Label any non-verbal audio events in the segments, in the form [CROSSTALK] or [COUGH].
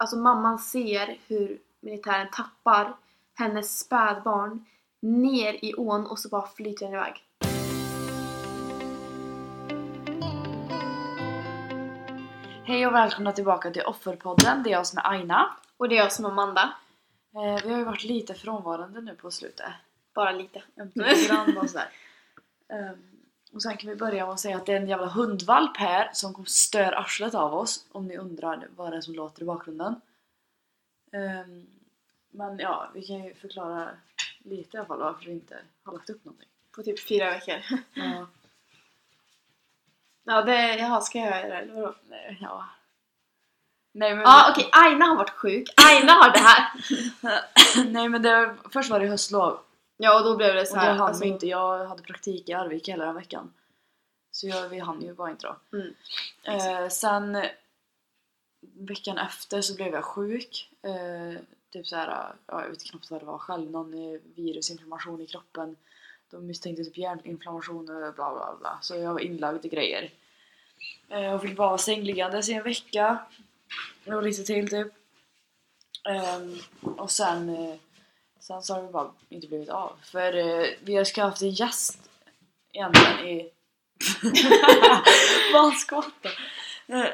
alltså mamman ser hur militären tappar hennes spädbarn ner i ån och så bara flyter den iväg. Hej och välkomna tillbaka till Offerpodden. Det är jag som är Aina. Och det är jag som är Amanda. Eh, vi har ju varit lite frånvarande nu på slutet. Bara lite. En grann och sådär. [LAUGHS] Ehm, och sen kan vi börja med att säga att det är en jävla hundvalp här som stör arslet av oss. Om ni undrar vad det är som låter i bakgrunden. Ehm, men ja, vi kan ju förklara lite i alla fall varför vi inte har lagt upp någonting. På typ fyra veckor. Ja, Ja, det... Jaha, ska jag göra det eller vadå? nej, ja. Nej men, Ja, okej. Aina har varit sjuk. Aina har det här. [LAUGHS] nej men det, först var det höstlov Ja, och då blev det så och då här. hann alltså, inte. Jag hade praktik i Arvika hela den veckan. Så jag, vi hann ju bara inte då. Mm. Eh, sen veckan efter så blev jag sjuk. Eh, typ så här, ja, jag vet knappt vad det var själv. Någon virusinflammation i kroppen. De misstänkte typ hjärninflammation och bla bla bla. Så jag var inlagd i grejer. Eh, och fick bara sängliggandes i en vecka. Och lite till typ. Ehm, och sen, eh, sen så har det bara inte blivit av. För eh, vi ska ha haft en gäst egentligen i... [LAUGHS] Vad skrattar? Eh,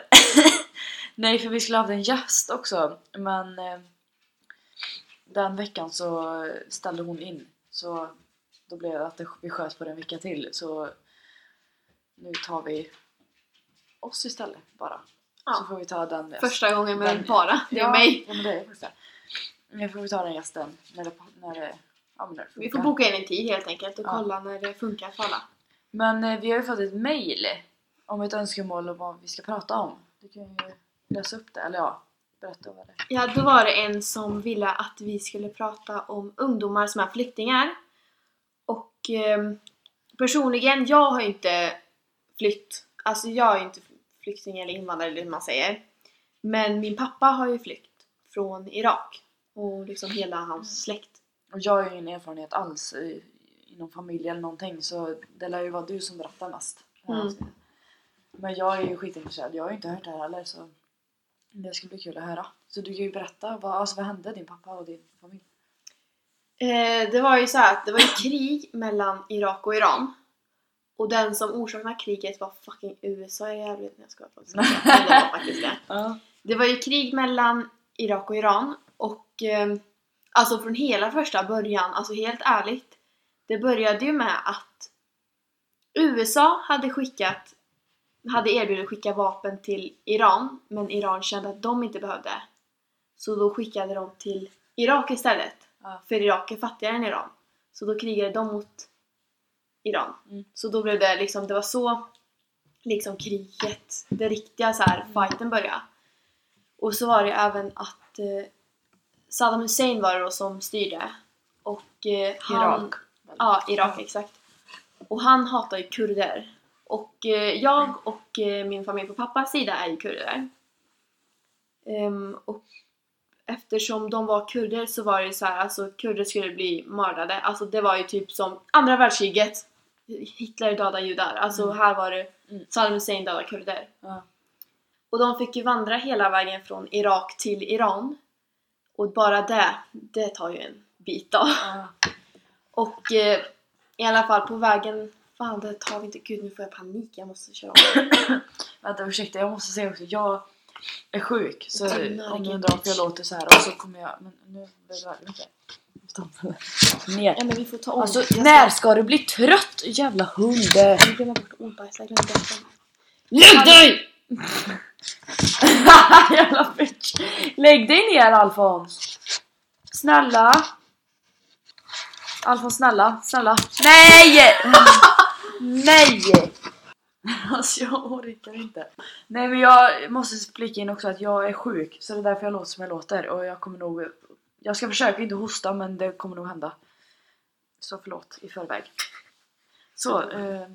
Nej, för vi skulle ha haft en gäst också. Men eh, den veckan så ställde hon in. Så då blev det att det- vi sköt på det en vecka till. Så nu tar vi oss istället bara. Ja. Så får vi ta den Första gången med Den- bara. Det är ja, mig. Ja, men det är faktiskt det. Nu får vi ta den gästen när det, när det, ja, när det Vi får boka in en tid helt enkelt och Ja. kolla när det funkar för alla. Men eh, vi har ju fått ett mail om ett önskemål om vad vi ska prata om. Du kan ju läsa upp det, eller ja, berätta vad det. Ja, då var det en som ville att vi skulle prata om ungdomar som är flyktingar. Och ehm, personligen, jag har ju inte flytt. Alltså jag är ju inte flykting eller invandrare eller hur man säger. Men min pappa har ju flytt från Irak. Och liksom hela hans släkt. Och jag har ju ingen erfarenhet alls i, inom familj eller någonting så det lär ju vara du som berättar mest. Mm. Men jag är ju skitintresserad, jag har ju inte hört det här heller så det ska bli kul att höra. Så du kan ju berätta, vad, alltså, vad hände din pappa och din familj? Eh, det var ju så här att det var ju krig mellan Irak och Iran. Och den som orsakade kriget var fucking USA i jävligt när jag ska på [LAUGHS] det var faktiskt det. Det var ju krig mellan Irak och Iran och eh, alltså från hela första början, alltså helt ärligt. Det började ju med att USA hade skickat, hade erbjudit att skicka vapen till Iran men Iran kände att de inte behövde. Så då skickade de till Irak istället. Ja. För Irak är fattigare än Iran. Så då krigade de mot Iran. Mm. Så då blev det liksom, det var så liksom kriget, det riktiga så här, fighten började. Och så var det även att eh, Saddam Hussein var det då som styrde. Och eh, han... Irak. Ja, Irak exakt. Och han hatar ju kurder. Och eh, jag och eh, min familj på pappas sida är ju kurder. Ehm, och eftersom de var kurder så var det ju så här, alltså kurder skulle bli mördade. Alltså det var ju typ som andra världskriget. Hitler dödade judar. Alltså Mm. här var det Mm. Saddam Hussein dödade kurder. Ja. Och de fick ju vandra hela vägen från Irak till Iran. Och bara det, det tar ju en bit då. Ja. Och eh, i alla fall på vägen, fan det tar vi inte, gud nu får jag panik, jag måste köra om. [CLEARS THROAT] Vänta ursäkta, jag måste säga också, jag är sjuk så om du undrar varför jag låter så här och så kommer jag, men nu det verkligen inte. Ner. Ja men vi får ta om. Alltså Jag ska- när ska du bli trött jävla hund? Jag glömmer bort ordbajs, jag glömde bort. Lägg dig! [LAUGHS] [LAUGHS] jävla bitch! Lägg dig ner Alfons! Snälla! Alfons snälla, snälla. Nej! Nej! Alltså jag orkar inte. Nej men jag måste flika in också att jag är sjuk så det är därför jag låter som jag låter och jag kommer nog Jag ska försöka inte hosta men det kommer nog hända. Så förlåt i förväg. Så, eh,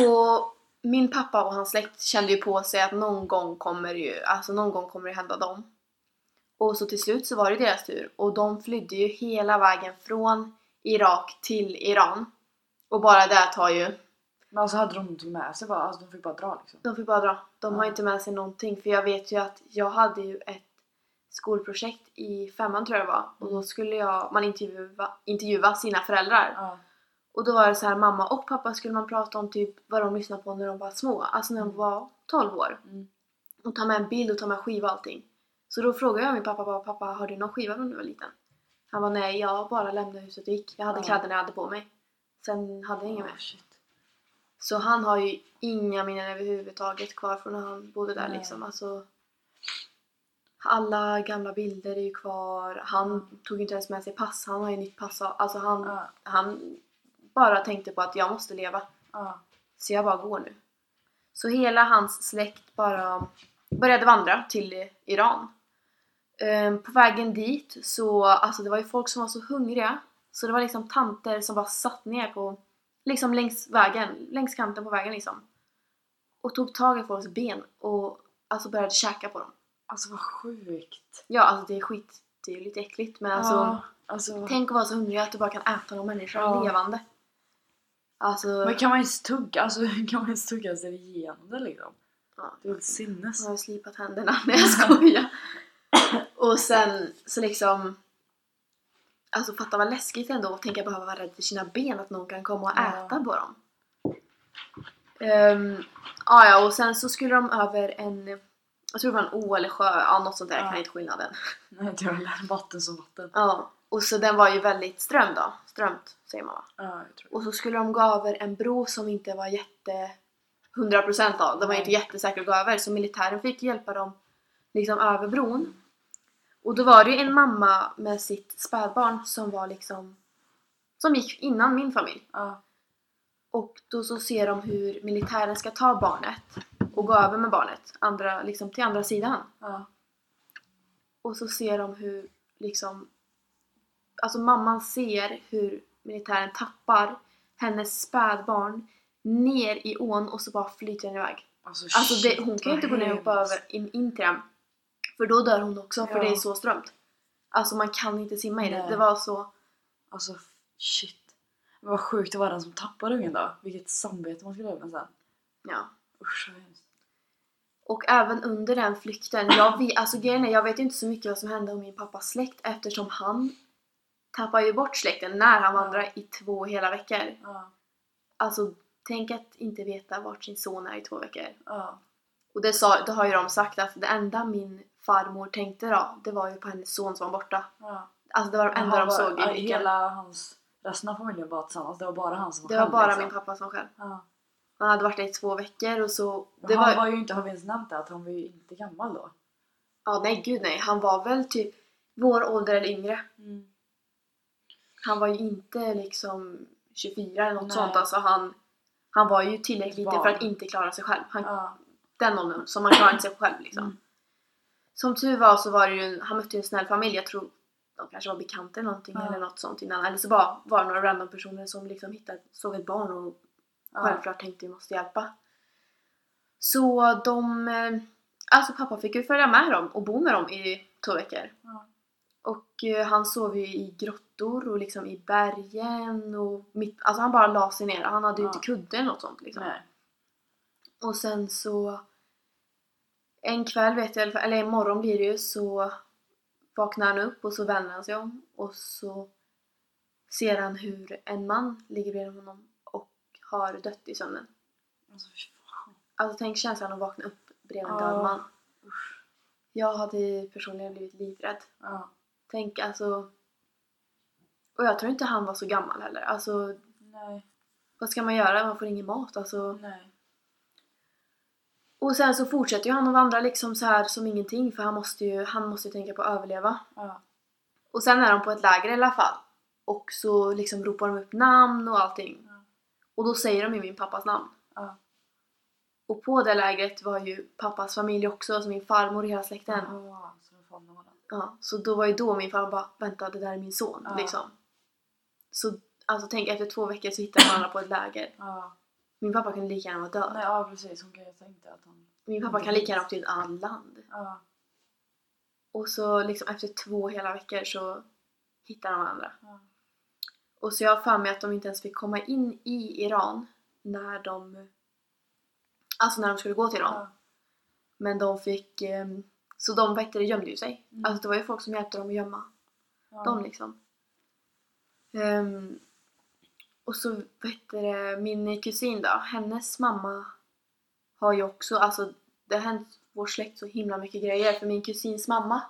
[COUGHS] Och min pappa och hans släkt kände ju på sig att någon gång kommer ju, alltså någon gång kommer det hända dem. Och så till slut så var det deras tur och de flydde ju hela vägen från Irak till Iran. Och bara det tar ju Men alltså hade de tagit med sig bara, alltså de fick bara dra liksom? De fick bara dra. De har Ja. inte med sig någonting. För jag vet ju att jag hade ju ett skolprojekt i femman tror jag det var. Och då skulle jag, man intervjua, intervjua sina föräldrar. Ja. Och då var det så här mamma och pappa skulle man prata om typ vad de lyssnade på när de var små. Alltså när de Mm. var 12 år. Mm. Och ta med en bild och ta med skiva och allting. Så då frågade jag min pappa bara, pappa har du någon skiva från när du var liten? Han var nej, jag bara lämnade huset och gick. Jag hade Ja. kläderna jag hade på mig. Sen hade jag inget mer. Ah, shit. Så han har ju inga minnen överhuvudtaget kvar från när han bodde där Nej. liksom. Alltså, alla gamla bilder är ju kvar. Han tog inte ens med sig pass. Han har ju nytt pass. Alltså han, Ja. han bara tänkte på att jag måste leva. Ja. Så jag bara går nu. Så hela hans släkt bara började vandra till Iran. Ehm, På vägen dit så, alltså det var ju folk som var så hungriga. Så det var liksom tanter som bara satt ner på, liksom längs vägen, längs kanten på vägen liksom. Och tog tag i folks ben och alltså började käka på dem. Alltså vad sjukt. Ja, alltså det är skit, det är ju lite äckligt men alltså ja, alltså, tänk att vara så hungrig att du bara kan äta någon människa Ja. levande. Alltså, Men kan man ens tugga, alltså, [LAUGHS] kan man ens tugga sig igenom det liksom? ja. Det är helt sinnes. Jag har slipat händerna [LAUGHS] när jag skojar. och sen så liksom... Alltså fatta vad läskigt ändå att tänka behöva vara rädd för sina ben, att någon kan komma och Ja. äta på dem. Um, ah, ja, och sen så skulle de över en... Jag tror det var en å eller sjö, ja något sånt där, jag kan Ja. inte skillnaden. Nej inte jag heller. Vatten som vatten. Ja, och så den var ju väldigt ström då. Strömt säger man va? Ja, jag tror Och så skulle de gå över en bro som inte var jätte 100% av. De var inte jättesäkra att gå över så militären fick hjälpa dem liksom över bron. Och då var det ju en mamma med sitt spädbarn som var liksom som gick innan min familj. Ja. Och då så ser de hur militären ska ta barnet och gå över med barnet andra, liksom till andra sidan. Ja. Och så ser de hur liksom Alltså mamman ser hur militären tappar hennes spädbarn ner i ån och så bara flyter den iväg. Alltså, Alltså det, shit, hon kan ju inte gå ner och hoppa över in, in till dem. För då dör hon också för Ja. det är så strömt. Alltså man kan inte simma i det. Nej. Det var så... Alltså shit. Vad sjukt det var den som tappade ungen då. Vilket samvete man skulle ha med sen. Ja. Usch vad hemskt. Och även under den flykten, jag vet, alltså grejen är, jag vet inte så mycket vad som hände om min pappas släkt eftersom han tappade ju bort släkten när han Ja. vandrade i två hela veckor. Alltså tänk att inte veta vart sin son är i två veckor. Och det, sa, det har ju de sagt att det enda min farmor tänkte då, det var ju på hennes son som var borta. Alltså det var det enda de såg i blicken. Hela hans... Resten av familjen var tillsammans. Det var bara han som var Det var själv, bara liksom. min pappa som var själv. Ja. Han hade varit där i två veckor och så... Det han var, var ju inte, har vi ens nämnt det, att han var ju inte gammal då. Ja, nej gud nej. Han var väl typ vår ålder eller yngre. Mm. Han var ju inte liksom 24 eller något Nej. sånt. Alltså han, han var ju tillräckligt liten för att inte klara sig själv. Han, Ja. Den åldern, så man klarar inte sig själv liksom. Mm. Som tur var så var det ju, han mötte ju en snäll familj. Jag tror de kanske var bekanta eller någonting Ja. eller något sånt innan. Eller så bara var det några random personer som liksom hittade, såg ett barn och Ja. självklart tänkte vi måste hjälpa. Så de, eh, alltså pappa fick ju följa med dem och bo med dem i två veckor. Ja. Och eh, han sov ju i grottor och liksom i bergen och mitt, alltså han bara la sig ner. Han hade ju Ja. inte kudde eller något sånt liksom. Nej. Och sen så en kväll vet jag, eller en morgon blir det ju så vaknar han upp och så vänder han sig om och så ser han hur en man ligger bredvid honom och har dött i sömnen. Alltså. Alltså tänk känslan att vakna upp bredvid en död man. Usch. Jag hade personligen blivit livrädd. Ja. Tänk alltså... Och jag tror inte han var så gammal heller. Alltså Nej. vad ska man göra? Man får ingen mat alltså. Nej. Och sen så fortsätter ju han att vandra liksom så här som ingenting för han måste ju, han måste ju tänka på att överleva. Ja. Och sen är de på ett läger i alla fall. Och så liksom ropar de upp namn och allting. Ja. Och då säger de ju min pappas namn. Ja. Och på det lägret var ju pappas familj också, alltså min farmor och hela släkten. Ja, så den. Ja, så då var ju då min farmor bara vänta det där är min son Ja. liksom. Så alltså tänk efter två veckor så hittar varandra på ett läger. Ja. Min pappa kunde lika gärna vara död. Nej, ja precis. Hon kan ju tänka att han... Min pappa kan lika gärna åka till ett annat land. Ja. Och så liksom efter två hela veckor så hittar de varandra. Ja. Och så jag har för mig att de inte ens fick komma in i Iran när de Alltså när de skulle gå till dem. Ja. Men de fick ehm, Så de du, gömde ju sig. Mm. Alltså det var ju folk som hjälpte dem att gömma Ja. dem liksom. Ehm, och så vet du, min kusin då, hennes mamma har ju också, alltså det har hänt vår släkt så himla mycket grejer för min kusins mamma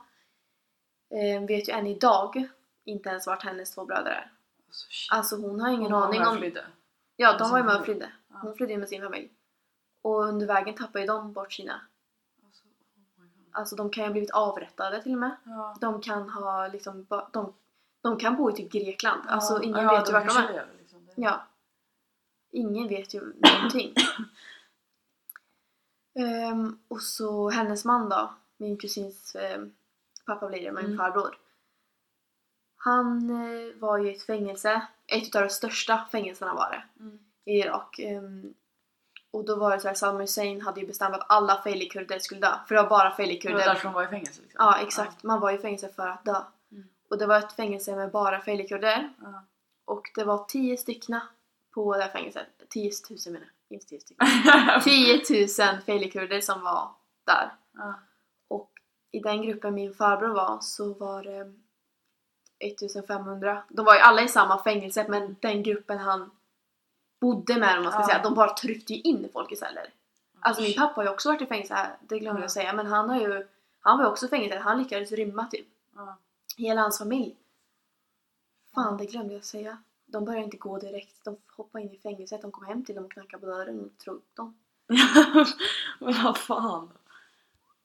eh, vet ju än idag inte ens vart hennes två bröder är. Alltså. Alltså hon har ingen Hon aning om... flydde. Ja, de var ju sin med och flydde. Hon flydde ju med sin familj. Och under vägen tappade ju de bort sina. Alltså, oh my God. Alltså de kan ju ha blivit avrättade till och med. Ja. De kan ha liksom, de, de kan bo i typ Grekland. Alltså Ja, ingen ja, vet ju vart de är. liksom. Ja. Ingen vet ju någonting. [COUGHS] Ehm, och så hennes man då, min kusins ehm, pappa blir det, min Mm. farbror. Han eh, var ju i ett fängelse, ett av de största fängelserna var det Mm. i Irak. Ehm, och då var det så här, Saddam Hussein hade ju bestämt att alla failikurder skulle dö. För det var bara Det var failikurder. därför de var i fängelse liksom. Ja, exakt. Man var i fängelse för att dö. Mm. Och det var ett fängelse med bara failikurder. Ja. Och det var tio styckna på det här fängelset. 10 000 menar jag, inte 10 stycken. [LAUGHS] 10 000 failikurder som var där. ja. Och i den gruppen min farbror var så var det 1500. De var ju alla i samma fängelse men den gruppen han bodde med om man ska Ja. säga, de bara tryckte ju in folk i celler. Alltså min pappa har ju också varit i fängelse det glömde jag Ja. säga, men han har ju Han var ju också i fängelse, han lyckades rymma typ. Ja. Hela hans familj. Fan, det glömde jag säga. De började inte gå direkt, de hoppade in i fängelset, de kom hem till dem och knackade på dörren och tog dem. [LAUGHS] Men vad fan.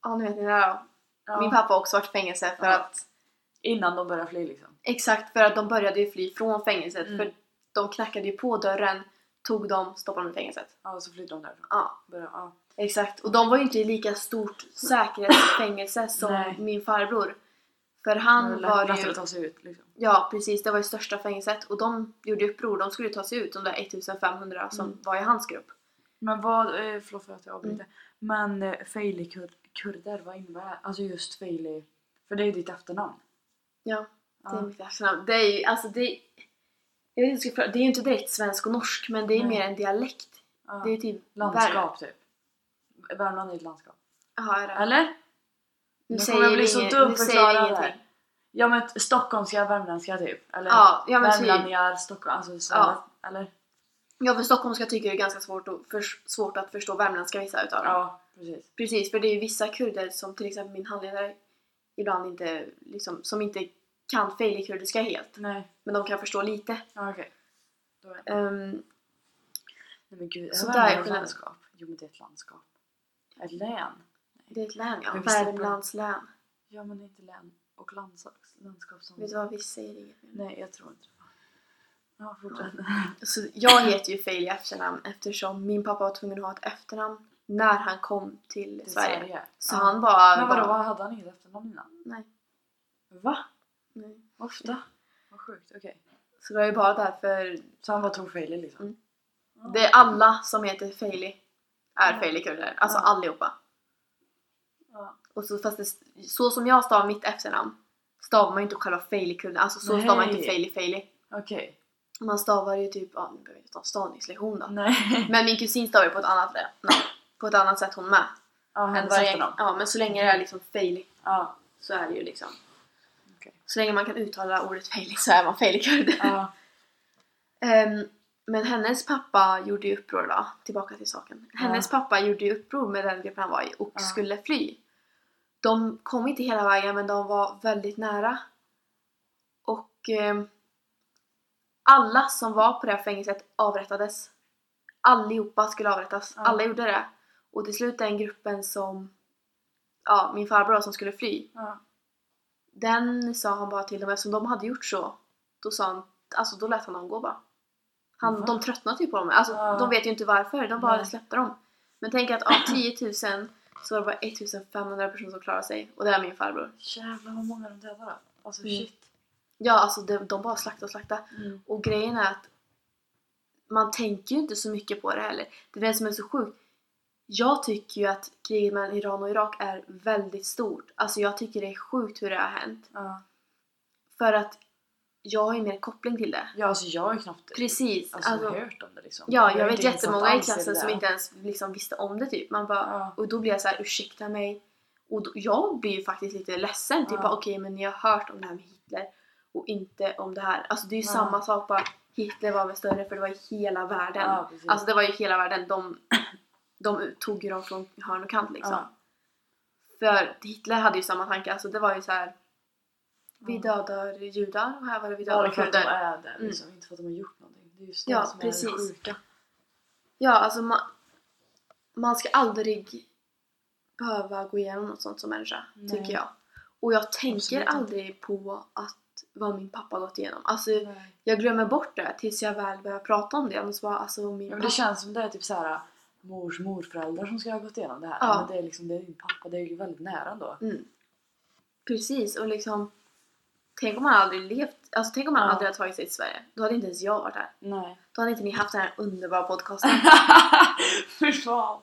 Ja, nu vet ni det här då. Ja. Min pappa har också varit i fängelse för Ja. att Innan de började fly liksom. Exakt, för att de började ju fly från fängelset Mm. för de knackade ju på dörren, tog dem, stoppade dem i fängelset. Ja, och så flydde de därifrån. Ja, Började, ja. exakt. Och de var ju inte i lika stort säkerhetsfängelse [CLEARS THROAT] som Nej. min farbror. För han lätt- var ju... att ta sig ut liksom. Ja, precis. Det var ju största fängelse och de gjorde uppror. De skulle ta sig ut, de där 1500 som Mm. var i hans grupp. Men vad, eh, förlåt för att jag avbryter. Mm. Men eh, Feili-kurder, vad innebär det? Alltså just Feili, för det är ju ditt efternamn. Ja, det är Ja. mitt efternamn. Det är ju, alltså det är... Jag vet inte, jag det är ju inte direkt svensk och norsk, men det är Nej. mer en dialekt. Ja. Det är typ... Landskap typ. Värmland är ett landskap. Jaha, är det? Eller? Nu Nu säger kommer jag bli så inget- dum nu säger förklara vi det. ingenting. Ja men stockholmska, värmländska typ. Eller Ja, ja men typ. värmlänningar, Stockholm, alltså så, Ja. Eller? Ja, för stockholmska tycker det är ganska svårt, att, för, svårt att förstå värmländska vissa utav dem. Ja, precis. Precis, för det är ju vissa kurder som till exempel min handledare ibland inte, liksom, som inte kan feilikurdiska helt. Nej, Men de kan förstå lite. ja, okej. Då är... Ehm, Nej men gud, Så är där är ett landskap? Jo men det är ett landskap. Ett län? det är ett län ja, Värmlands län. Ja men det är inte län och landskap, landskap som... Vet du vad vi säger? inget. Nej jag tror inte det. Ja fortsätt. Så jag heter ju Fail i efternamn eftersom min pappa var tvungen att ha ett efternamn när han kom till Till Sverige. Sverige. Så Ja. han bara... Men vadå, bara vad hade han inget efternamn innan? nej, Va? Nej. Ofta? Vad sjukt, okej. Så det var ju bara därför Så han var tofailig liksom? Mm. Ja. Det är alla som heter Faili är Ja. Faili-kurder. Alltså Ja. allihopa. Ja. Och så, fast det, så som jag stavar mitt efternamn stavar man ju inte själva Faili-kurden. Alltså så Nej. stavar man inte Faili Faili. Okej. Man stavar ju typ, ja nu behöver jag inte ta stavningslektion då. Nej. [LAUGHS] Men min kusin stavar ju på ett annat, namn. på ett annat sätt hon med. Ja, Än hennes vad det efternamn. ja men så länge det är liksom Faili Ja. så är det ju liksom. Så länge man kan uttala ordet Faili så är man Faili-kurd. Ja. [LAUGHS] Ehm, men hennes pappa gjorde ju uppror då, tillbaka till saken. Hennes pappa gjorde ju uppror med den gruppen han var i och Ja. skulle fly. De kom inte hela vägen men de var väldigt nära. Och ehm, alla som var på det här fängelset avrättades. Allihopa skulle avrättas. Ja. Alla gjorde det. Och till slut den gruppen som, ja min farbror som skulle fly. Ja. Den sa han bara till dem eftersom de hade gjort så. Då sa han, alltså då lät han dem gå bara. Han, de tröttnade typ på dem. Alltså Ja. de vet ju inte varför, de bara Nej. släppte dem. Men tänk att av 10 000 så var det bara 1500 personer som klarade sig. Och det är min farbror. Jävlar vad många de dödade. Alltså Mm. shit. Ja alltså de, de bara slaktade och slaktade. Mm. Och grejen är att man tänker ju inte så mycket på det heller. Det är det som är så sjukt. Jag tycker ju att kriget mellan Iran och Irak är väldigt stort. Alltså jag tycker det är sjukt hur det har hänt. Ja. För att jag har ju mer koppling till det. Ja, alltså jag har ju knappt Precis. alltså, Alltså, hört om det liksom. ja, är jag vet jättemånga i klassen som inte ens liksom visste om det typ. Man bara, Ja. Och då blir jag så här, ursäkta mig. Och då, jag blir ju faktiskt lite ledsen. Typ Ja. okej men ni har hört om det här med Hitler och inte om det här. Alltså det är ju Ja. samma sak bara. Hitler var väl större för det var i hela världen. Ja, precis. Alltså det var ju hela världen. De, de tog ju dem från hörn och kant liksom. Ja. För Hitler hade ju samma tanke. Alltså det var ju så här. Vi Ja. dödar judar och här var det vi Bara dödar för att de kurder. är där liksom, inte för att de har gjort någonting. Det är just det Ja, som är precis. det sjuka. Ja, alltså man, man ska aldrig behöva gå igenom något sånt som människa, Nej. tycker jag. Och jag tänker Absolut aldrig på att vad min pappa gått igenom. Alltså Nej. jag glömmer bort det tills jag väl börjar prata om det. Så bara, alltså min Ja, men pappa... det känns som det är typ så här mors morföräldrar som ska ha gått igenom det här. Ja. Men det är liksom det är din pappa, det är ju väldigt nära ändå. Mm. Precis, och liksom Tänk om man aldrig levt, alltså tänk om man Ja. aldrig hade tagit sig till Sverige. Då hade inte ens jag varit här. Nej. Då hade inte ni haft den här underbara podcasten. [LAUGHS] Fy fan.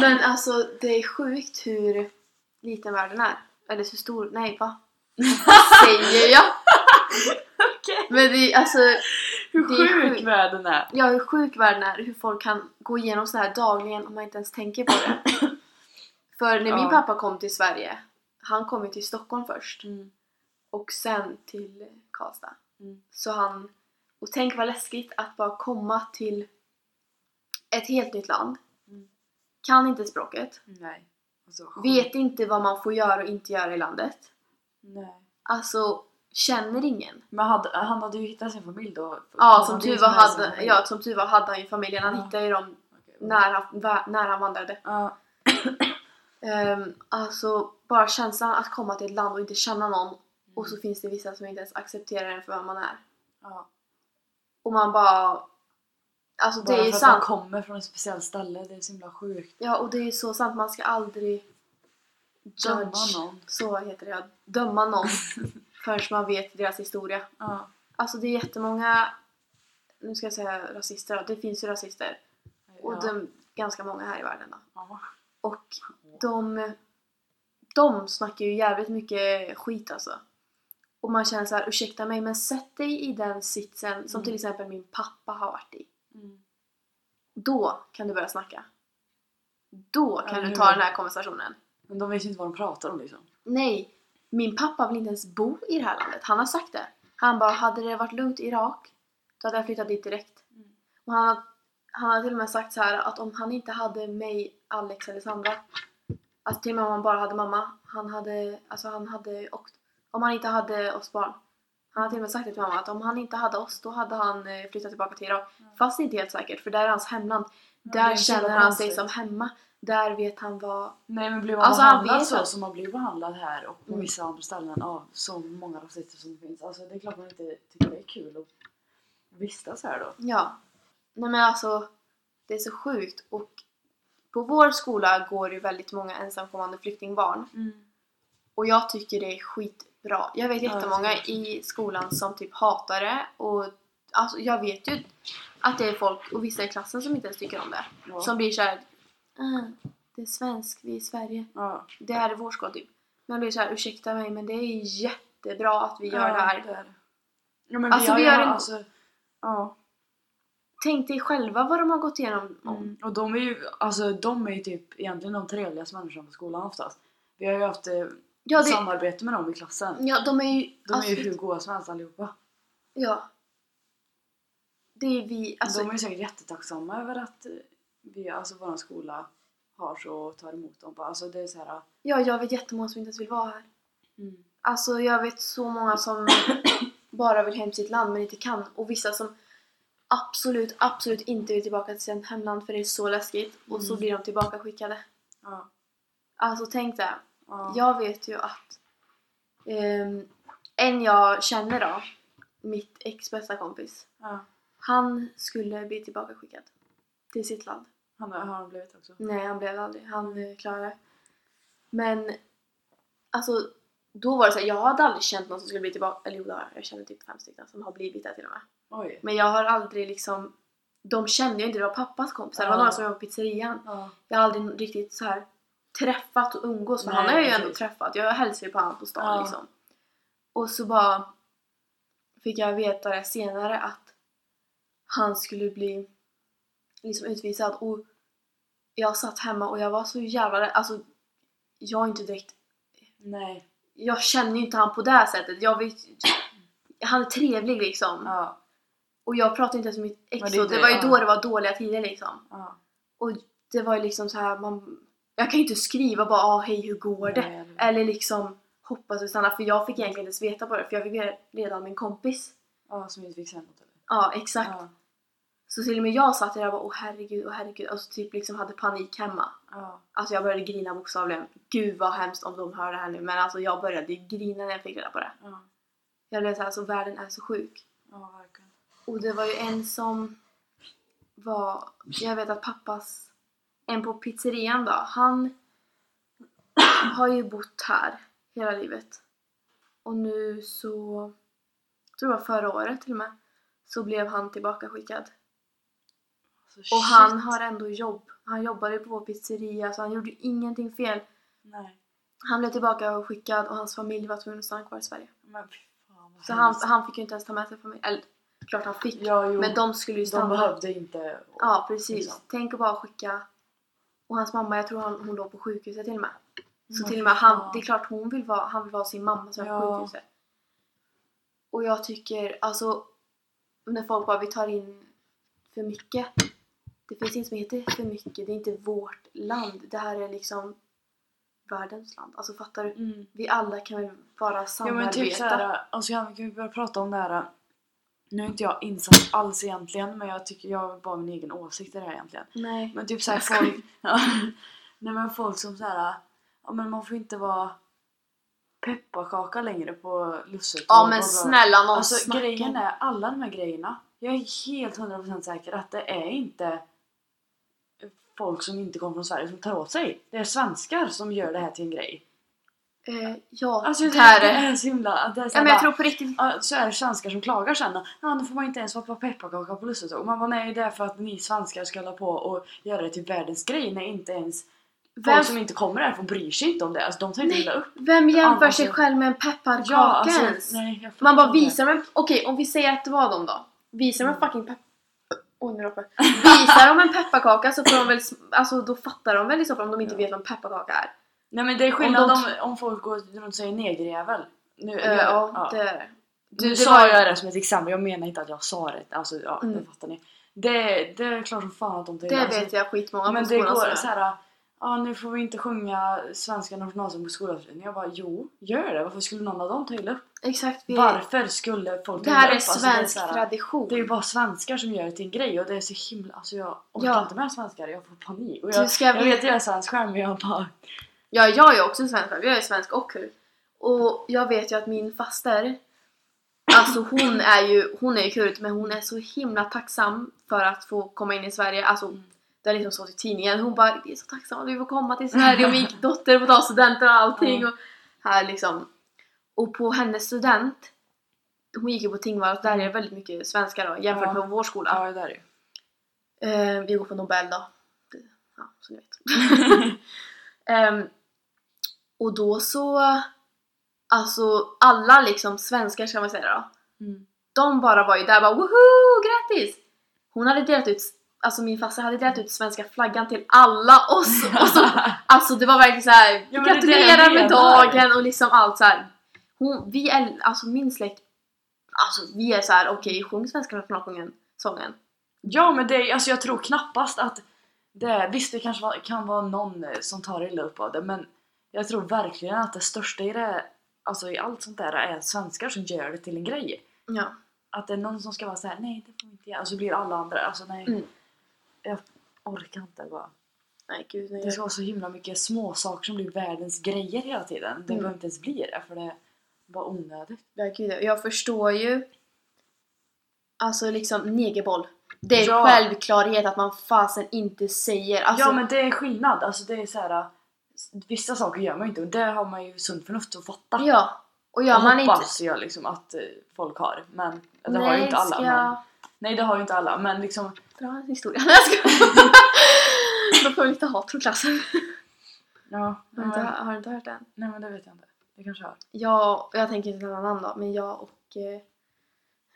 Men alltså det är sjukt hur liten världen är. Eller så stor, nej va? [LAUGHS] Vad säger jag? Okej. Men det är alltså, Hur sjuk sjukt. världen är. ja hur sjuk världen är. Hur folk kan gå igenom så här dagligen om man inte ens tänker på det. [COUGHS] För när min Ja. pappa kom till Sverige, han kom ju till Stockholm först. Mm. Och sen till Karlstad. Mm. Så han, och tänk vad läskigt att bara komma till ett helt nytt land. Mm. Kan inte språket. Nej. Alltså, sjukt. Vet inte vad man får göra och inte göra i landet. Nej. Alltså, känner ingen. Men hade, han hade ju hittat sin familj då. Ja, som ju tur var hade, ja, som tur var hade han ju familjen. Han Ja. hittade ju dem när han, när han vandrade. Ja. Um, [CLEARS THROAT] alltså, bara känslan att komma till ett land och inte känna någon. Och så Mm. finns det vissa som inte ens accepterar en för vem man är. Ja. Och man bara... Alltså det Bara är ju för att sant. man kommer från ett speciellt ställe, det är så himla sjukt. Ja, och det är så sant. Man ska aldrig Döma judge. någon. Så heter det, ja. Döma någon [LAUGHS] förrän man vet deras historia. Ja. Alltså det är jättemånga, nu ska jag säga rasister då. Det finns ju rasister. Och de, ganska många här i världen då. Ja. Och de, de snackar ju jävligt mycket skit alltså. Och man känner så här, ursäkta mig men sätt dig i den sitsen som Mm. till exempel min pappa har varit i. Mm. Då kan du börja snacka. Då kan Ja, du ta den här konversationen. Men de vet ju inte vad de pratar om liksom. Nej, min pappa vill inte ens bo i det här landet. Han har sagt det. Han bara, hade det varit lugnt i Irak, då hade jag flyttat dit direkt. Mm. Och han har, han har till och med sagt så här att om han inte hade mig, Alex eller Sandra, alltså till och med om han bara hade mamma, han hade, alltså han hade, och, om han inte hade oss barn. Han har till och med sagt det till mamma att om han inte hade oss, då hade han eh, flyttat tillbaka till Irak. Mm. Fast inte helt säkert, för där är hans hemland. är Där känner han sig som hemma. Där vet han vad... Nej men blir man Alltså, han behandlad vet så att- som man blir behandlad här och på Mm. vissa andra ställen av så många rasister som finns. Alltså det är klart man inte tycker det är kul att vistas här då. Ja. Nej men alltså, det är så sjukt. Och på vår skola går ju väldigt många ensamkommande flyktingbarn. Och jag tycker det är skitbra. Jag vet Ja, jättemånga också. i skolan som typ hatar det. Och alltså, jag vet ju att det är folk, och vissa i klassen som inte ens tycker om det. Ja. Som blir såhär, ah, det är svensk, vi är i Sverige. ja. Det här är vår skola typ. Jag blir såhär, ursäkta mig men det är jättebra att vi gör det här. det är det. Ja men Alltså, vi, vi gör en- alltså, ja. Tänk dig själva vad de har gått igenom. Mm. Och de är ju, alltså de är ju typ egentligen de trevligaste människorna på skolan oftast. Vi har ju haft eh, Ja, det, samarbete med dem i klassen. ja de är ju... De är ju alltså, hur goda som helst allihopa. Ja. Det är vi, alltså, de är ju säkert jättetacksamma över att eh, vi, alltså vår skola har så och tar emot dem. Alltså det är så här. ja, jag vet jättemånga som inte ens vill vara här. Mm. Alltså jag vet så många som [COUGHS] bara vill hem till sitt land men inte kan. Och vissa som absolut, absolut inte vill tillbaka till sitt hemland för det är så läskigt. Och så Mm. blir de tillbaka skickade. Ja. Alltså tänk det. Ja. Jag vet ju att ehm, en jag känner då, mitt ex bästa kompis, ja. han skulle bli tillbaka skickad till sitt land. Han har han blivit också. Nej, han blev aldrig. Han eh, klarade det. Men alltså, då var det så här, jag hade aldrig känt någon som skulle bli tillbaka, eller jo det har jag. jag känner typ fem stycken som har blivit där till och med. Oj. Men jag har aldrig liksom, de kände ju inte, det var pappas kompisar, det var några som jobbade på pizzerian. Ja. Jag har aldrig riktigt så här träffat och umgås, Nej, han har jag ju ändå träffat. Jag hälsar ju på honom på stan Ja. liksom. Och så bara fick jag veta det senare att han skulle bli liksom utvisad och jag satt hemma och jag var så jävla rädd. Alltså, jag är inte direkt... Nej. Jag känner ju inte han på det sättet. Jag vet, han är trevlig liksom. Ja. Och jag pratar inte ens med mitt ex det det det, var ju ja. då det var dåliga tider liksom. ja. Och det var ju liksom så här man... Jag kan ju inte skriva bara ah, hej hur går det? Nej, eller- Eller liksom hoppas du stannar för jag fick egentligen inte ens veta på det för jag fick veta redan min kompis. Ja, som inte fick säga något eller? Ja exakt. Så till och med jag satt där och bara åh herregud, åh herregud och så typ liksom hade panik hemma. Ja. Alltså jag började grina bokstavligen. Gud vad hemskt om de hör det här nu men alltså jag började grina när jag fick reda på det. Ja. Jag blev såhär, alltså världen är så sjuk. Ja, verkligen. Och det var ju en som var, jag vet att pappas, en på pizzerian då, han har ju bott här hela livet. Och nu så, jag tror det var förra året till och med, så blev han tillbaka skickad. Alltså, Och han har ändå jobb. Han jobbade på vår pizzeria så han gjorde ju ingenting fel. Nej. Han blev tillbaka och skickad och hans familj var tvungen att stanna kvar i Sverige. Men fan Så han, han fick ju inte ens ta med sig familj. Eller klart han fick. Ja, jo. Men de skulle ju de stanna. behövde inte... Ja precis. liksom. Tänk att bara skicka. Och hans mamma, jag tror han, hon låg på sjukhuset till och med. Så Men till och med han, fan. det är klart hon vill vara, han vill vara sin mamma som är på Ja. sjukhuset. Och jag tycker, alltså när folk bara vi tar in för mycket. Det finns inget som heter för mycket, det är inte vårt land. Det här är liksom världens land. Alltså fattar du? Mm. Vi alla kan väl bara Ja samarbeta. men typ såhär, alltså kan vi börja prata om det här Nu är inte jag insatt alls egentligen men jag tycker jag har bara min egen åsikt i det här egentligen Nej. Men typ såhär folk [LAUGHS] ja, [LAUGHS] Nej men folk som såhär Ja men man får inte vara pepparkaka längre på lusset Ja men snälla någon Alltså snackar. grejen är, alla de här grejerna Jag är helt 100% säker att det är inte folk som inte kommer från Sverige som tar åt sig. Det är svenskar som gör det här till en grej. Eh, ja, Alltså det, det här det är... så himla... Det är så Ja men jag bara- tror på riktigt... Så är det svenskar som klagar sen. Ja, nu får man inte ens vara på pepparkaka på lussetåg. Man bara, nej det är för att ni svenskar ska hålla på och göra det till världens grej när inte ens Vem, folk som inte kommer därifrån bryr sig inte om det. Alltså de tar inte illa upp. vem jämför Alltså- sig själv med en pepparkaka Ja, alltså, nej, Man bara visar dem en... Okej, om vi säger att det var dem då. Visar de en Mm. fucking pepp... Oj, nu råkade jag. Visar de en pepparkaka så får de väl... Alltså då fattar de väl i så fall om de inte Ja. vet vad en pepparkaka är. Nej men det är skillnad Om de- om, folk går runt och säger negerjävel. Nu, Eh, ja, det är det. Nu det sa jag det som ett exempel, jag menar inte att jag sa det. Alltså ja, Mm. det fattar ni. Det, det är klart som fan att de tar Det vet jag skitmånga Men på det skolan går som är. såhär, ja nu får vi inte sjunga svenska nationalsången på skolavslutningen. Jag bara jo, gör det. Varför skulle någon av dem ta illa upp? Exakt. Vi... Varför skulle folk Det här är? Alltså, svensk det, är här, tradition. det är ju bara svenskar som gör det till en grej och det är så himla, alltså jag orkar Ja. inte med svenskar, jag får panik. Och jag, ska jag veta- vet jag är svensk själv men jag bara, Ja, jag är också svensk själv. Jag är svensk och kurd. Och jag vet ju att min faster, alltså hon är ju, hon är ju kurd men hon är så himla tacksam för att få komma in i Sverige. Alltså Mm. det har liksom stått i tidningen. Hon bara vi är så tacksamma att vi får komma till Sverige och min dotter får ta studenten och allting. Ja. Och här liksom. Och på hennes student, hon gick ju på Tingvall där är det väldigt mycket svenskar då jämfört Ja. med vår skola. ja det där är ju. Eh, vi går på Nobel då. Det, ja, så ni vet. [LAUGHS] Ehm, och då så, alltså alla liksom svenskar ska man säga då. Mm. De bara var ju där bara woho grattis! Hon hade delat ut, alltså min farsa hade delat ut svenska flaggan till alla oss. Och så, [LAUGHS] alltså det var verkligen såhär, Ja, det det gratulerar med dagen och liksom allt så här. Hon, vi är, alltså min släkt, alltså vi är så här: okej sjung svenska nationalsången, sången. Ja men det, alltså jag tror knappast att det visst det kanske var, kan vara någon eh, som tar illa upp av det men jag tror verkligen att det största i det, alltså i allt sånt där är svenskar som gör det till en grej. Ja. Att det är någon som ska vara så här: nej det får vi inte göra och så blir alla andra, alltså nej. Mm. Jag orkar inte bara. Nej gud, nej. Det ska vara så himla mycket små saker som blir världens grejer hela tiden. Det Mm. behöver inte ens bli det för det bara onödigt. Ja, gud, ja. jag förstår ju Alltså liksom negerboll Det är Ja. självklarhet att man fasen inte säger alltså, ja men det är skillnad, alltså det är så här. Vissa saker gör man inte och det har man ju sunt förnuft att fatta. ja. Och gör jag man inte hoppas jag liksom att eh, folk har, men det har ju inte alla. ska Men, nej det har ju inte alla men liksom, dra en historia? Nej [LAUGHS] jag skojar. [LAUGHS] Då får vi lite hat från klassen ja. har du, inte, Nej, har du inte hört den? nej men det vet jag inte. Det kanske jag har. Jag, jag tänker inte nämna namn då, men jag och eh,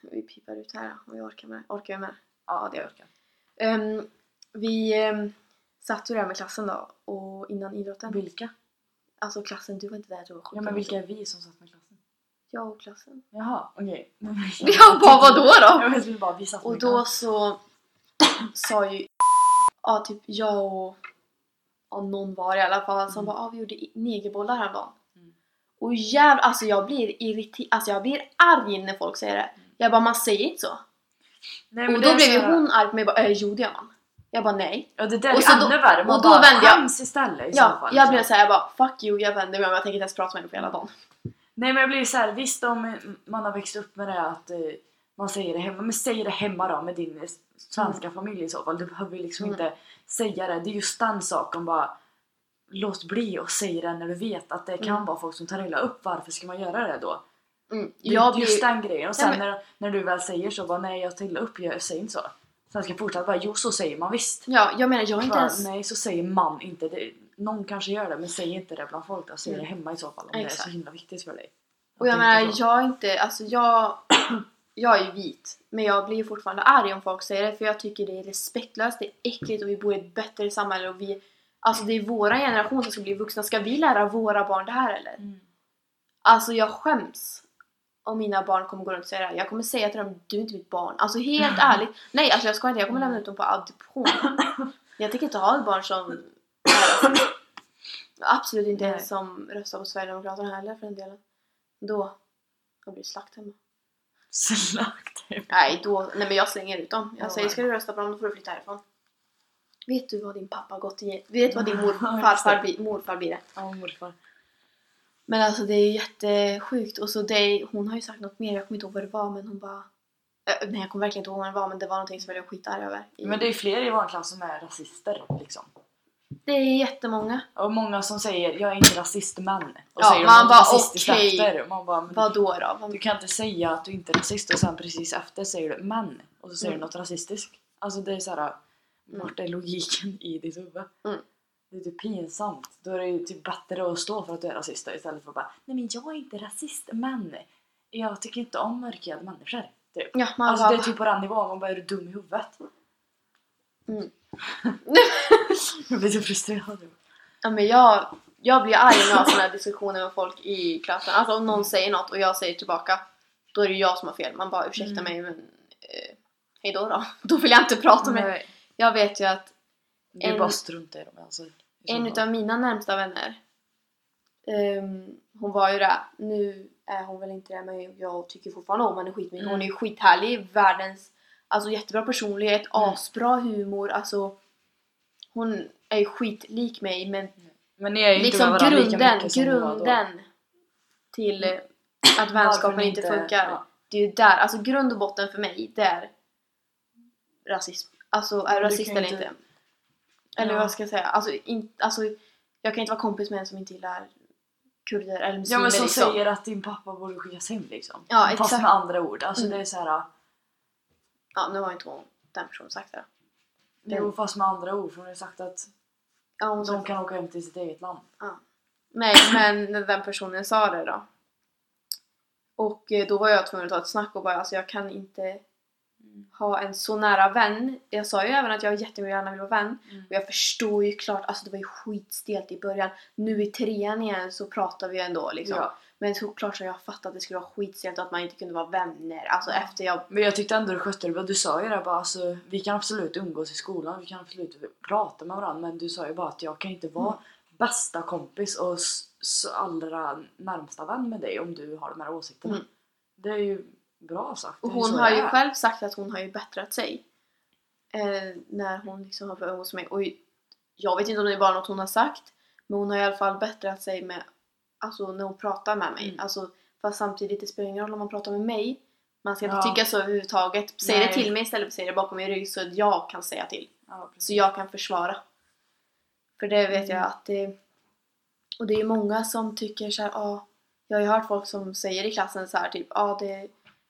Vi pipar ut här om vi orkar med Orkar vi med Ja, det orkar. Ehm, Vi um, satt ju där med klassen då och innan idrotten. Vilka? Alltså klassen, du var inte där, du var Ja men vilka är vi som satt med klassen? Jag och klassen. Jaha, okej. [LAUGHS] Ja, vad vadå då? Jag vet bara, vi satt Och då så [COUGHS] sa ju ja, typ jag och ja, någon var i alla fall som Mm. bara ah, vi gjorde negerbollar häromdagen. Mm. Och jävlar, alltså jag blir irriterad, alltså jag blir arg när folk säger det. Jag bara man säger inte så. Nej, och då är blev ju så hon arg på mig och bara äh, jo det gör man. Jag bara nej. Ja det där Och är så ännu då- värre, man och då bara vände jag- istället i så Ja, fall. jag blev liksom. såhär jag bara fuck you, jag vänder mig om, jag tänker inte ens prata med henne på hela dagen. Nej men jag blir så här, visst om man har växt upp med det att eh, man säger det hemma, men säg det hemma då med din eh, svenska familj i så fall. Du behöver ju liksom Mm. inte säga det. Det är just den saken bara Låt bli och säg det när du vet att det kan Mm. vara folk som tar illa upp. Varför ska man göra det då? Mm. Jag är just blir, den grejen. Och sen Nej, när, när du väl säger så bara nej jag tar illa upp, jag säger inte så. Sen ska jag fortsätta bara jo så säger man visst. ja, jag menar jag är inte Bara, ens... nej så säger man inte det. Någon kanske gör det men säg inte det bland folk. Säg Mm. det hemma i så fall om det är Exakt. så himla viktigt för dig. Och jag menar, så. jag är inte, alltså jag, [CLEARS THROAT] jag är ju vit. Men jag blir ju fortfarande arg om folk säger det för jag tycker det är respektlöst, det är äckligt och vi bor i ett bättre samhälle och vi, alltså det är våra generation som ska bli vuxna. Ska vi lära våra barn det här eller? Mm. Alltså jag skäms om mina barn kommer gå runt och säga det här. Jag kommer säga till dem, du är inte mitt barn. Alltså helt [LAUGHS] ärligt. Nej alltså jag ska inte, jag kommer lämna ut dem på adoption. [LAUGHS] Jag tänker inte ha ett barn som [CLEARS THROAT] Absolut inte Nej. ens som röstar på Sverigedemokraterna heller för den delen. Då, då blir det slakt hemma. Slakt. Nej, då, nej men jag slänger ut dem. Jag Ja. säger ska du rösta på dem då får du flytta härifrån. Vet du vad din pappa har gått igenom? Vet du vad din mor, [LAUGHS] Ja, just farfar, det. blir- morfar blir det? Ja, morfar. Men alltså det är jättesjukt och så det, hon har ju sagt något mer, jag kommer inte ihåg vad det var men hon bara äh, Nej jag kommer verkligen inte ihåg vad det var men det var någonting som jag blev skitarg över. I- Men det är ju fler i vår klass som är rasister liksom. det är jättemånga. Och många som säger jag är inte rasist men. Och Ja, säger man bara, okej. efter. Man bara, Vadå då? Vad- Du kan inte säga att du inte är rasist och sen precis efter säger du men. Och så säger Mm. du något rasistiskt. Alltså det är såhär, vart är logiken i ditt huvud? Mm. Det är typ pinsamt. Då är det ju typ bättre att stå för att du är rasist då, istället för att bara Nej men jag är inte rasist men jag tycker inte om mörkhyade människor. Typ. Ja, man Alltså bara, det är typ på den nivån, man bara är du dum i huvudet? Mm. [LAUGHS] jag blir så frustrerad. Ja, men jag, jag blir arg när jag har såna här diskussioner med folk i klassen. Alltså om någon säger något och jag säger tillbaka, då är det jag som har fel. Man bara ursäkta Mm. mig men eh, hej då [LAUGHS] då. Vill jag inte prata med Nej. Jag vet ju att Det är En- bara strunta i dem alltså. en utav mina närmsta vänner, ehm, hon var ju det. Nu är hon väl inte det men jag tycker fortfarande om henne skitmycket. Hon är ju skithärlig, världens alltså jättebra personlighet, Mm. asbra humor, alltså hon är ju skitlik mig men Men ni är ju inte liksom med varandra lika grunden, mycket som grunden till eh, att vänskapen inte funkar. ja. Det är ju där, alltså grund och botten för mig, det är rasism. Alltså är du rasist eller inte? Eller Ja. vad ska jag säga? Alltså, in, alltså jag kan inte vara kompis med en som inte gillar kurder eller Ja muslimer men som liksom. säger att din pappa borde skickas hem liksom. Ja, Fast exakt. med andra ord. Alltså Mm. det är så här. Ja, nu har inte hon den personen sagt det. Jo fast med andra ord för hon har sagt att Ja, hon de kan åka hem till sitt eget land. nej, men när den personen sa det då. Och eh, då var jag tvungen att ta ett snack och bara alltså jag kan inte ha en så nära vän. Jag sa ju även att jag jättegärna vill vara vän. Mm. Och jag förstår ju klart, alltså det var ju skitstelt i början. Nu i trean igen så pratar vi ändå liksom. Ja. Men såklart så har jag fattat att det skulle vara skitstelt att man inte kunde vara vänner. Alltså efter jag... Men jag tyckte ändå du skötte det bra. Du sa ju det bara alltså, vi kan absolut umgås i skolan, vi kan absolut prata med varandra men du sa ju bara att jag kan inte vara Mm. bästa kompis och allra närmsta vän med dig om du har de här åsikterna. Mm. Det är ju bra sagt. Och det hon har det ju själv sagt att hon har ju bättrat sig. Eh, när hon liksom har varit hos mig. Och jag vet inte om det är bara något hon har sagt. Men hon har i alla fall bättrat sig med, alltså när hon pratar med mig. Mm. Alltså, fast samtidigt, det spelar ingen roll om man pratar med mig. Man ska inte Ja. tycka så överhuvudtaget. Säg det Nej. till mig istället för att säga det bakom min rygg så att jag kan säga till. Ja. Så jag kan försvara. För det vet jag Mm. att det... Och det är många som tycker så här, ah, Jag har ju hört folk som säger i klassen så här typ, ja ah, det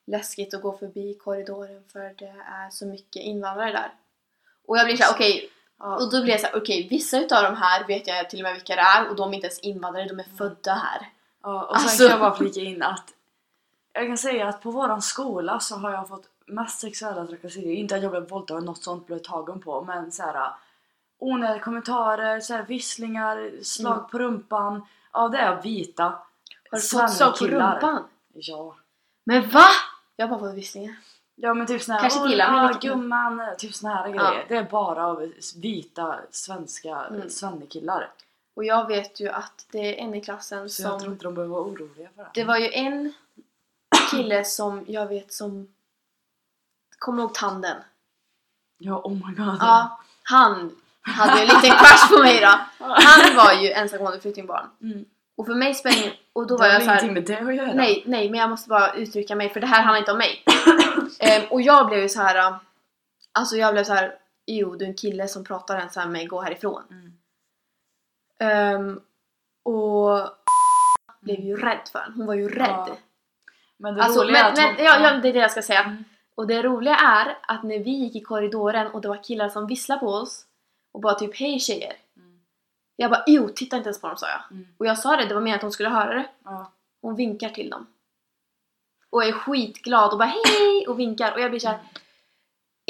läskigt att gå förbi korridoren för det är så mycket invandrare där. Och jag blir såhär, okej, Ja. och då blir jag såhär, okej vissa utav de här vet jag till och med vilka det är och de är inte ens invandrare, de är födda här. Ja, och Alltså- sen kan jag bara flika in att Jag kan säga att på våran skola så har jag fått mest sexuella trakasserier. Inte att jag blev våldtagen, något sånt blev tagen på. Men så här onödiga kommentarer, så här visslingar, slag Mm. på rumpan. Ja, det är vita. Har du fått slag på rumpan? Ja. Men va? Jag har bara fått visslingar. Ja men typ såna här Kanske "Oj, killar, men ah, vilket- gumman, typ såna här Ja. grejer. Det är bara av vita svenska Mm. svennekillar. Och jag vet ju att det är en i klassen Så jag tror som... inte de behöver vara oroliga för det. Det var ju en kille som jag vet som... Kommer ihåg tanden? Ja, oh my god. Ja, han hade ju en liten crush på mig då. [LAUGHS] Han var ju ensamkommande flyktingbarn. Mm. Och för mig spelar ingen... Och då det var har jag så här, ingenting med det att göra. Nej, nej, men jag måste bara uttrycka mig för det här handlar inte om mig. [CLEARS THROAT] Ehm, och jag blev ju så här. äh, Alltså jag blev så här. Jo, du är en kille som pratar ens med mig, gå härifrån. Mm. Ehm, och blev ju rädd för honom. Hon var ju rädd. Ja. Men det Alltså, roliga är men, att men, hon- ja, ja, det är det jag ska säga. Mm. Och det roliga är att när vi gick i korridoren och det var killar som visslade på oss och bara typ hej tjejer. Jag bara jo, titta inte ens på dem sa jag. Mm. Och jag sa det, det var meningen att hon skulle höra det. Ja. Hon vinkar till dem. Och är skitglad och bara hej och vinkar och jag blir såhär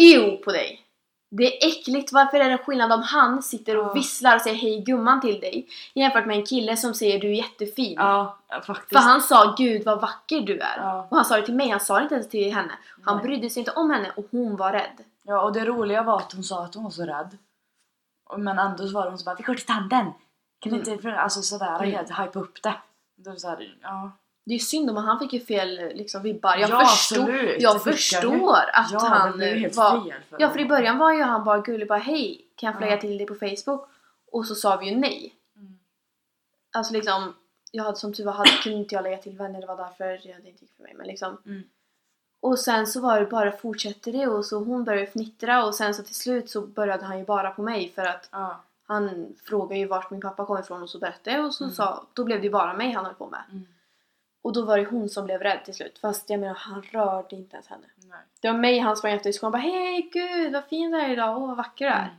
Ew på dig! Det är äckligt, varför är det skillnad om han sitter och Ja. visslar och säger hej gumman till dig jämfört med en kille som säger du är jättefin. ja, faktiskt. För han sa gud vad vacker du är. Ja. Och han sa det till mig, han sa det inte ens till henne. Han Nej. brydde sig inte om henne och hon var rädd. Ja, och det roliga var att hon sa att hon var så rädd. Men ändå så var hon så bara, vi går till tanden! Kan Mm. inte, alltså sådär, Mm. hypa upp det. Då så här, ja. Det är ju synd om han fick ju fel liksom, vibbar. Jag, Ja, förstår, absolut. jag förstår att ja, han var... fel för Ja för i början var ju han bara gullig, bara hej, kan jag få lägga Ja. till dig på Facebook? Och så sa vi ju nej. Mm. Alltså liksom, jag hade som tur var hade, kunde inte jag lägga till vänner, det var därför det inte gick för mig. Men liksom. Mm. Och sen så var det bara fortsätter det och så hon började fnittra och sen så till slut så började han ju bara på mig för att Ja. han frågade ju vart min pappa kom ifrån och så berättade jag och så Mm. sa, då blev det ju bara mig han höll på med. Mm. Och då var det hon som blev rädd till slut. Fast jag menar, han rörde inte ens henne. Nej. Det var mig han sprang efter i skolan och bara Hej gud vad fin du är idag, åh vad vacker du är. Mm.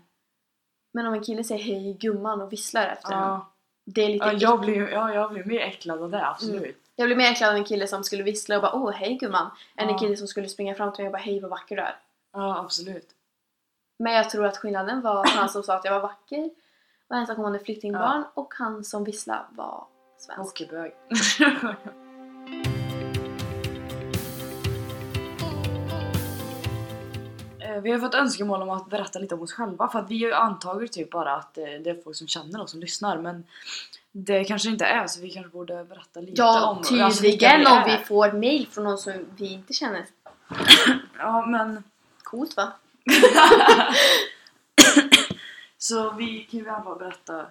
Men om en kille säger hej gumman och visslar efter henne. Ja. Det är lite Ja, jag blir, ja, jag blir mer äcklad av det, absolut. Jag blir mer äcklad av en kille som skulle vissla och bara åh hej gumman. Än en Ja. kille som skulle springa fram till mig och bara hej vad vacker du är. Ja, absolut. Men jag tror att skillnaden var han som sa att jag var vacker var ensamkommande flyktingbarn och han som vissla var svensk. Hockeybög. [LAUGHS] Eh, Vi har fått önskemål om att berätta lite om oss själva för att vi antagit typ bara att eh, det är folk som känner oss som lyssnar men det kanske inte är så vi kanske borde berätta lite Ja om alltså, vilka tydligen om är. vi får mail från någon som vi inte känner. [LAUGHS] Ja men Coolt va? [LAUGHS] så vi kan ju i alla fall berätta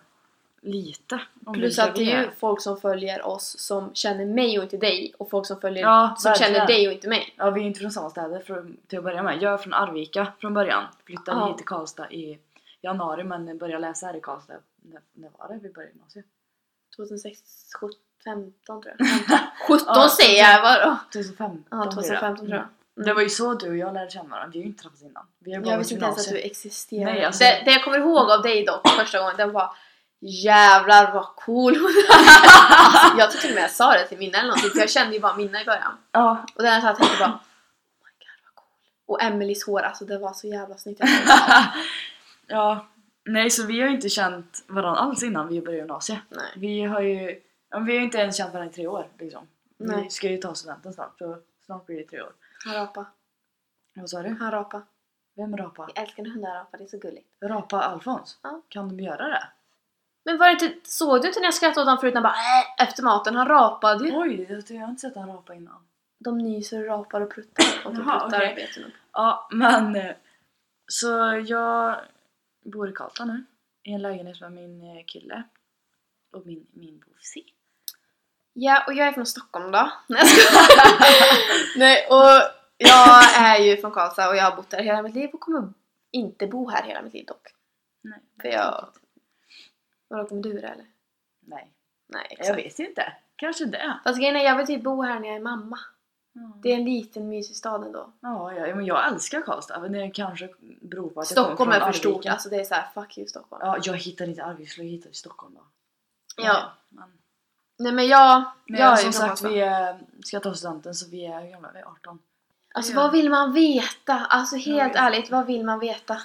lite om Plus att det är ju folk som följer oss som känner mig och inte dig och folk som följer Ja, som verkligen. känner dig och inte mig. Ja, vi är inte från samma städer för, till att börja med. Jag är från Arvika från början. Flyttade Ja. hit till Karlstad i januari men började läsa här i Karlstad. När, när var det vi började gymnasiet? 2006, 15 tror jag. [LAUGHS] 17 Ja, säger jag, vadå? 2015 Ja, blir det. 2015 tror jag. Mm. Det var ju så du och jag lärde känna varandra. Vi har ju inte träffats innan. Vi har bara Jag visste inte ens att du existerade. Nej, alltså- det, det jag kommer ihåg av dig dock första gången, den var Jävlar vad cool hon [LAUGHS] är! alltså, Jag tror till och med jag sa det till Minna eller någonting för jag kände ju bara Minna i början. Ja, Och den jag tänkte bara Oh my god vad cool. Och Emelies hår, alltså det var så jävla snyggt. [LAUGHS] ja. Nej, så vi har inte känt varandra alls innan vi började gymnasiet. Nej. Vi har ju vi har inte ens känt varandra i tre år liksom. Vi Nej. ska ju ta studenten snart så snart blir det tre år. Han rapa. Vad sa du? Han rapa. Vem rapar? Jag älskar när hundar rapar, det är så gulligt. Rapa Alfons? Ja. Kan de göra det? Men var det inte, såg du inte när jag skrattade åt honom förut när han bara äh, efter maten? Han rapade ju. Oj, jag har inte sett han rapa innan. De nyser rapar och pruttar. Och typ Jaha, pruttar okej. nog. Ja, men eh, så jag bor i Karlstad nu i en lägenhet med min eh, kille och min, min bofsi. Ja, och jag är från Stockholm då. [LAUGHS] Nej, jag. Nej, och jag är ju från Karlstad och jag har bott där hela mitt liv och kommer inte bo här hela mitt liv dock. Nej. För jag... Vadå, kommer du eller? Nej, Nej, jag exakt. vet inte. Kanske det. Fast grejen är, jag vill typ bo här när jag är mamma. Ja. Det är en liten mysig stad ändå. Ja, ja, men jag älskar Karlstad. Men det kanske beror på att jag Stockholm från är för stort, alltså det är såhär fuck you Stockholm. Ja, jag hittar inte Arvika, jag hittar i Stockholm då. Ja. Men, Nej men jag, Men jag är som sagt, vi är, ska ta studenten så vi är hur gamla? Vi är 18. Alltså Ja. vad vill man veta? Alltså Jag helt ärligt, vad vill man veta?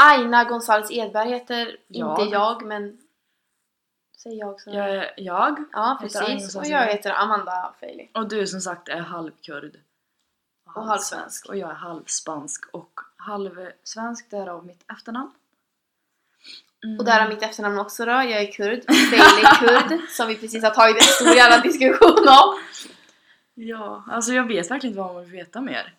Aina Gonzales Edberg heter Jag. inte jag men Säg jag så. Jag är jag ja precis. Och jag heter Amanda Feili. och du som sagt är halvkurd. Och halvsvensk. Och jag är halvspansk och halvsvensk, därav mitt efternamn. Mm. Och där är mitt efternamn också då. Jag är kurd. Feili kurd. [LAUGHS] som vi precis har tagit en stor jävla diskussion om. Ja, alltså jag vet verkligen inte vad man vill veta mer.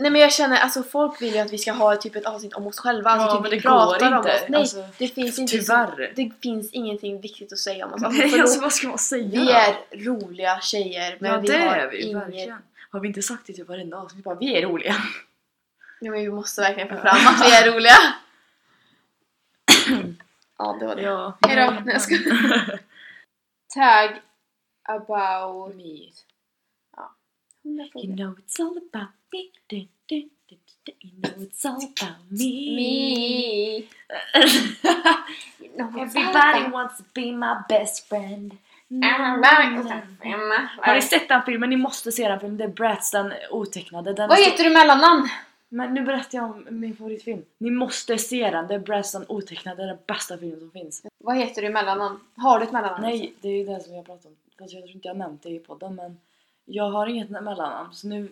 Nej men jag känner, alltså folk vill ju att vi ska ha typ ett avsnitt om oss själva. Alltså Ja, typ men vi det pratar går om inte. oss. Nej, Alltså, det finns inte tyvärr. Det finns ingenting viktigt att säga om oss. Alltså, Nej, alltså vad ska man säga vi är roliga tjejer men ja, vi det har är vi inget... verkligen. Har vi inte sagt det typ varenda avsnitt? Bara, vi är roliga. Ja, men vi måste verkligen få [LAUGHS] fram att vi är roliga. ja, det var det. Ja. Hejdå. Nej, jag skojar. [LAUGHS] Tag about... Me. 100 You know it's all about me. Du, du, du, du. You know it's all about me. Me. [LAUGHS] You know Everybody wants to be my best friend. about- Har ni sett den filmen? Ni måste se den filmen. Det är Bratz, den otecknade. Den Vad heter du mellannamn? Men nu berättar jag om min favoritfilm. Ni måste se den. Det är Bratz, den otecknade. Den bästa filmen som finns. Vad heter du mellannamn? Har du ett mellannamn? Nej, det är ju det som jag pratar om. Fast jag tror inte jag har nämnt det i podden men jag har inget mellannamn. Så nu,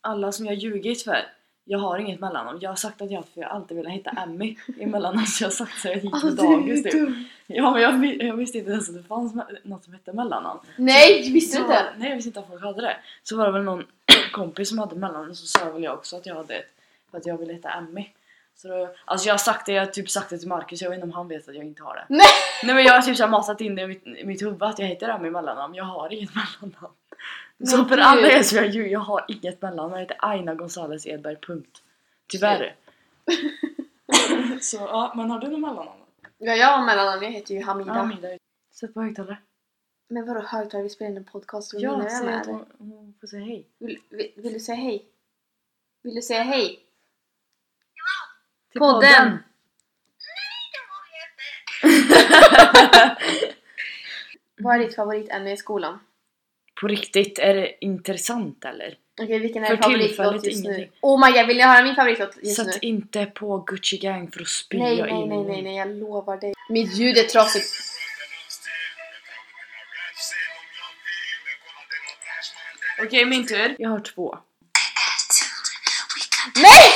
alla som jag ljugit för, jag har inget mellannamn. Jag har sagt att jag för jag alltid velat heta Emmy i mellannamn så jag har sagt så jag gick på dagis typ. Ja men jag, jag visste inte ens att det fanns något som hette mellannamn. Nej, du visste Så- inte? Nej jag visste inte att folk hade det. Så var det väl någon [CLEARS THROAT] kompis som hade mellannamn så sa väl jag också att jag hade ett. För att jag ville heta Emmy. Så då, alltså jag har sagt det, jag har typ sagt det till Marcus, jag vet inte om han vet att jag inte har det. Nej! Nej men jag har typ så matat in det i mitt, i mitt huvud att jag heter Emmy mellannamn, jag har inget [LAUGHS] mellannamn. Så för du- alla er som jag ljuger, jag har inget mellannamn, jag heter Aina Gonzales Edberg, punkt. Tyvärr. [LAUGHS] så ja, men har du något mellannamn? Ja, jag har mellannamn. Jag heter ju Hamida. Ja, Mida. Sätt på högtalare. Men vadå högtalare? Vi spelar in en podcast. Vad Ja, menar säg med det? hon, hon får säga hej. Vill, vill, vill du säga hej? Vill du säga hej? Till Podden. [LAUGHS] Vad är ditt favoritämne i skolan? På riktigt, är det intressant eller? Okej, vilken är För din favoritlåt tillfället just nu? ingenting. Oh my god, vill ni höra min favoritlåt just Sätt nu? inte på Gucci Gang för att spy Nej, nej, in nej, nej, nej, jag lovar dig. Mitt ljud är trasigt. Okej, min tur. Jag har två. Nej!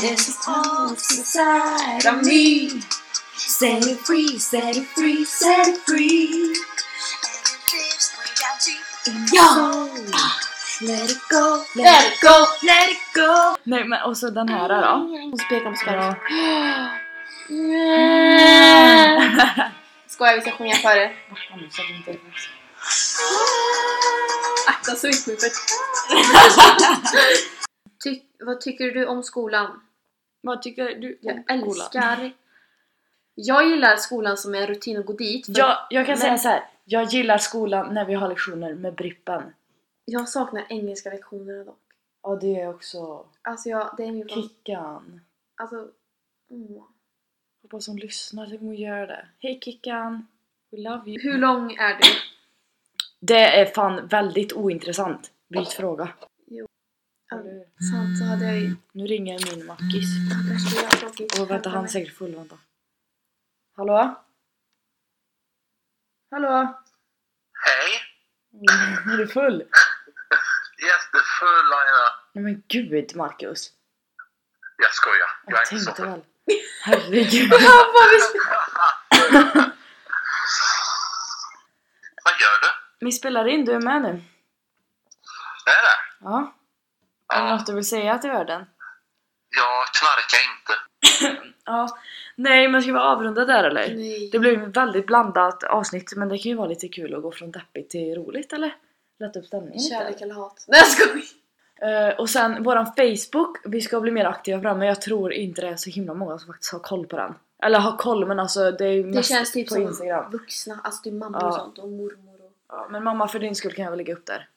This is all inside of me. Set it free, set it free, set it free. Ja! Let it go, Let it go! let it go. Nej men och så den här då. Hon spekar själv. Ja. Skojar, vi ska sjunga före. Fan, så inte. Akta svinkmuffet. Ty, vad tycker du om skolan? Vad tycker du Jag om skolan? älskar... Jag gillar skolan som en rutin att gå dit. Jag, jag kan Men- säga så här. jag gillar skolan när vi har lektioner med Brippen. jag saknar engelska lektionerna dock. Ja det är också Alltså jag, det är min... Kickan. Alltså... Mm. Hoppas hon lyssnar till hon gör det. Hej Kickan! We love you. Hur lång är du? Det är fan väldigt ointressant. Byt fråga. Hur? sant så hade jag ju... Nu ringer min mackis. Och vänta, han är säkert full. Vänta. Hallå? Hallå? Hej! Mm, Är du full? Jättefull Aina. Nej men gud Marcus. Jag skojar. Jag Jag är inte så full. väl. Herregud. [LAUGHS] Vad gör du? Vi spelar in, du är med nu. Är det? Ja. Är det något du vill säga till världen? Jag knarkar inte. [LAUGHS] Ja. Nej men ska vi avrunda där eller? Nej. Det blev ett väldigt blandat avsnitt men det kan ju vara lite kul att gå från deppigt till roligt eller? Lätta upp stämningen. Kärlek eller hat? Nej jag skojar! Eh, och sen våran Facebook, vi ska bli mer aktiva på den men jag tror inte det är så himla många som faktiskt har koll på den. Eller har koll men alltså det är ju Det mest känns typ på som Instagram. vuxna, alltså det är mammor Ja. och sånt och mormor och... Ja, men mamma för din skull kan jag väl lägga upp där.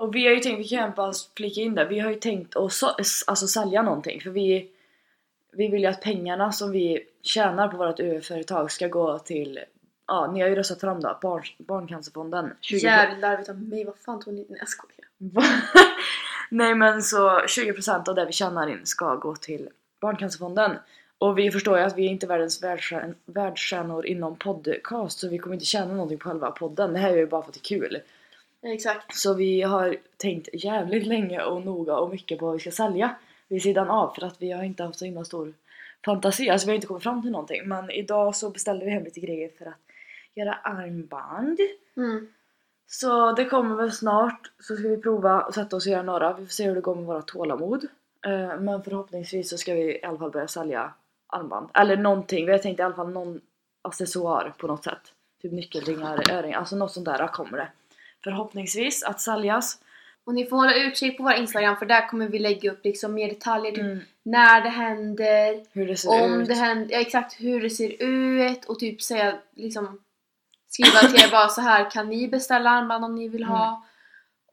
Och vi har ju tänkt, vi kan bara flika in där, vi har ju tänkt att så, alltså sälja någonting för vi vi vill ju att pengarna som vi tjänar på vårt UF-företag ska gå till, ja ni har ju röstat fram då, barn, Barncancerfonden. 20 Jävligt larvigt av mig, vad fan tror ni? Nej jag skojar. [LAUGHS] Nej men så 20% av det vi tjänar in ska gå till Barncancerfonden. Och vi förstår ju att vi är inte världens världsstjärn- världsstjärnor inom podcast så vi kommer inte tjäna någonting på själva podden. Det här är ju bara för att det är kul. Exakt. Så vi har tänkt jävligt länge och noga och mycket på vad vi ska sälja vid sidan av för att vi har inte haft så himla stor fantasi. Alltså vi har inte kommit fram till någonting. Men idag så beställde vi hem lite grejer för att göra armband. Mm. Så det kommer väl snart så ska vi prova att sätta oss och göra några. Vi får se hur det går med våra tålamod. Eh, Men förhoppningsvis så ska vi i alla fall börja sälja armband. Eller någonting. Vi har tänkt i alla fall någon accessoar på något sätt. Typ nyckelringar, öringar, alltså något sånt där kommer det. Förhoppningsvis att säljas. Och ni får hålla utkik på vår Instagram för där kommer vi lägga upp liksom mer detaljer. Typ Mm. när det händer, Hur det ser om ut. det händer, ja, exakt hur det ser ut och typ säga liksom skriva till er bara så här kan ni beställa armband om ni vill ha. Mm.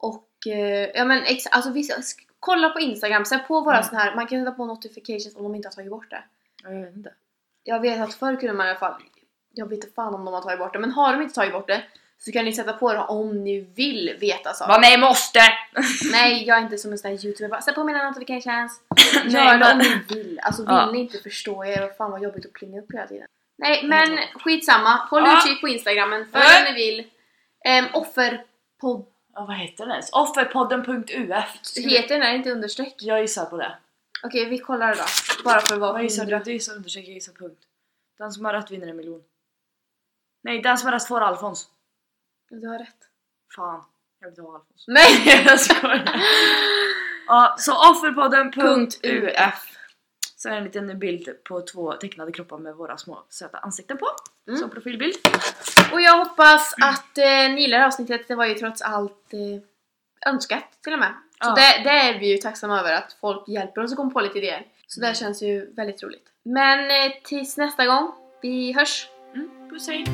Och eh, ja men exakt, alltså sk- kolla på Instagram, sätt på våra Mm. såna här, man kan sätta på notifications om de inte har tagit bort det. Ja, Jag vet inte. Jag vet att förr kunde man i alla fall, jag vet inte fan om de har tagit bort det, men har de inte tagit bort det så kan ni sätta på det om ni vill veta saker. Vad nej måste! [LAUGHS] Nej, jag är inte som en sån där youtuber bara sätt på mina notifications. [LAUGHS] Nej, Gör det om ni vill. Alltså vill Ja. ni inte förstå er, vad fan vad jobbigt att plinga upp hela tiden. Nej men Mm. skitsamma, håll Ja. utkik på instagramen, följ om ni vill. Um, offerpodd, Ja, vad heter den ens? Offerpodden.uf heter den där inte understreck? Jag gissar på det. Okej vi kollar då, bara för att vara Vad gissar du? Du gissar understreck, jag gissar punkt. Den som har rätt vinner en miljon. Nej, den som har rätt får Alfons. Du har rätt. Fan, jag vill inte ha Alfons. Nej! [LAUGHS] jag skojar. Ja, så offerpodden.uf Så är det en liten bild på två tecknade kroppar med våra små söta ansikten på. Mm. Som profilbild. Och jag hoppas att eh, ni gillar avsnittet, det var ju trots allt eh, önskat till och med. Så Ja. det, det är vi ju tacksamma över att folk hjälper oss att komma på lite idéer. Så det Mm. känns ju väldigt roligt. Men eh, tills nästa gång, vi hörs! Mm, puss hej!